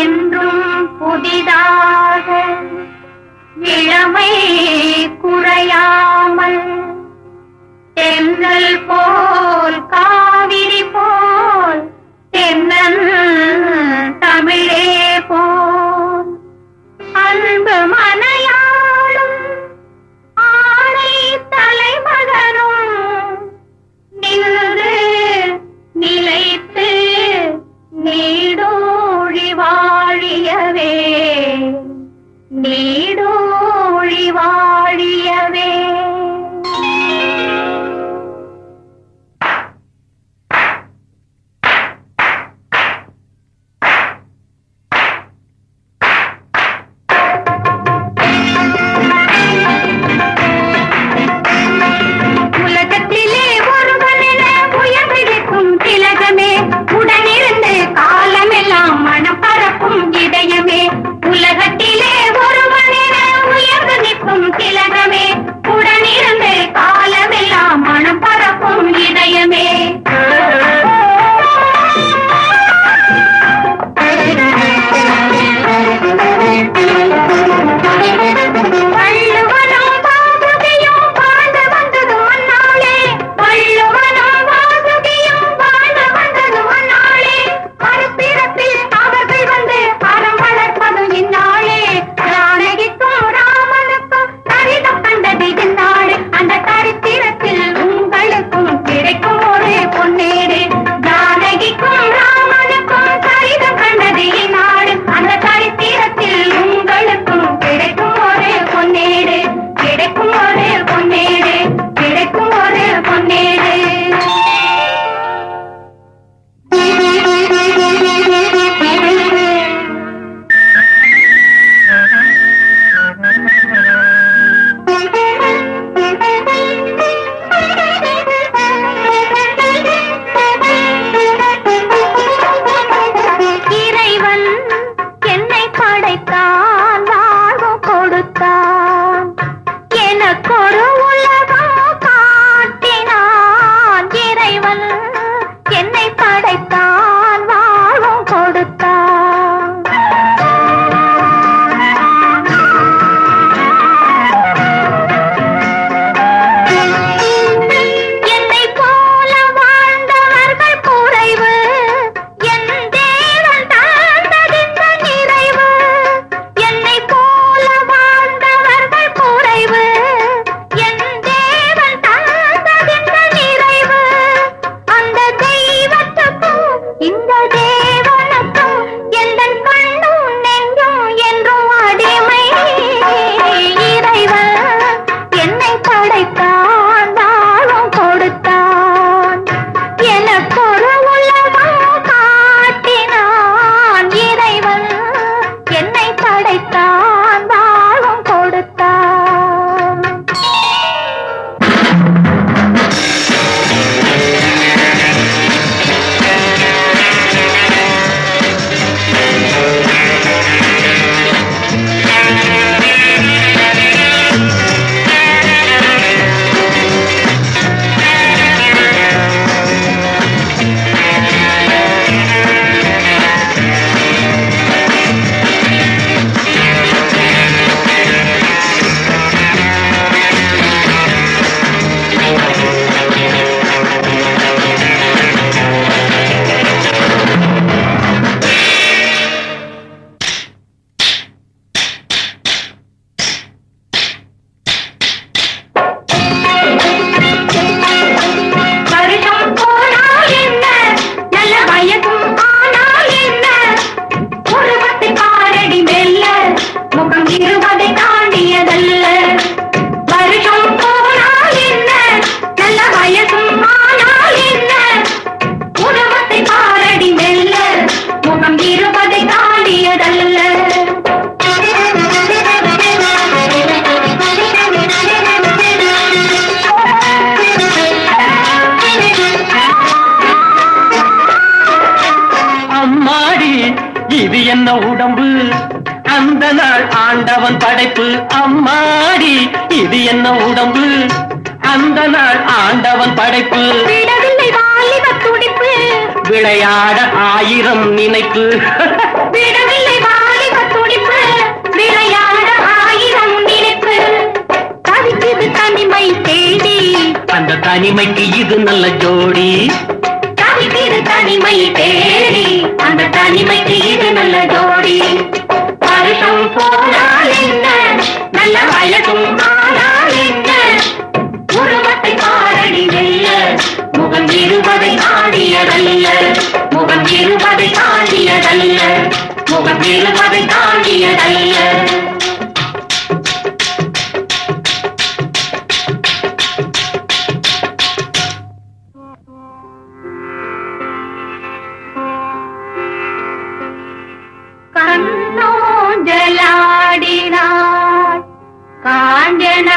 என்றும் புதிதாக இளமை குறையாமல் தென்றல் போல் காவிரி போல் தென்னன் தமிழே போல். அன்பு மன நீடோழி வாழியவே. இது என்ன உடம்பு? அந்த நாள் ஆண்டவன் படைப்பு. அம்மாடி இது என்ன உடம்பு? அந்த நாள் ஆண்டவன் படைப்பு. விளையாட ஆயிரம் நினைப்பு. அந்த தனிமைக்கு இது நல்ல ஜோடி. தவித்திரு தனிமை தேடி. அந்த தனிமைக்கு இது நல்ல ஜோடி. வருஷம் போனால் என்ன? நல்ல வயசும் கண்ணோஞ்சலாடினாள் காஞ்சன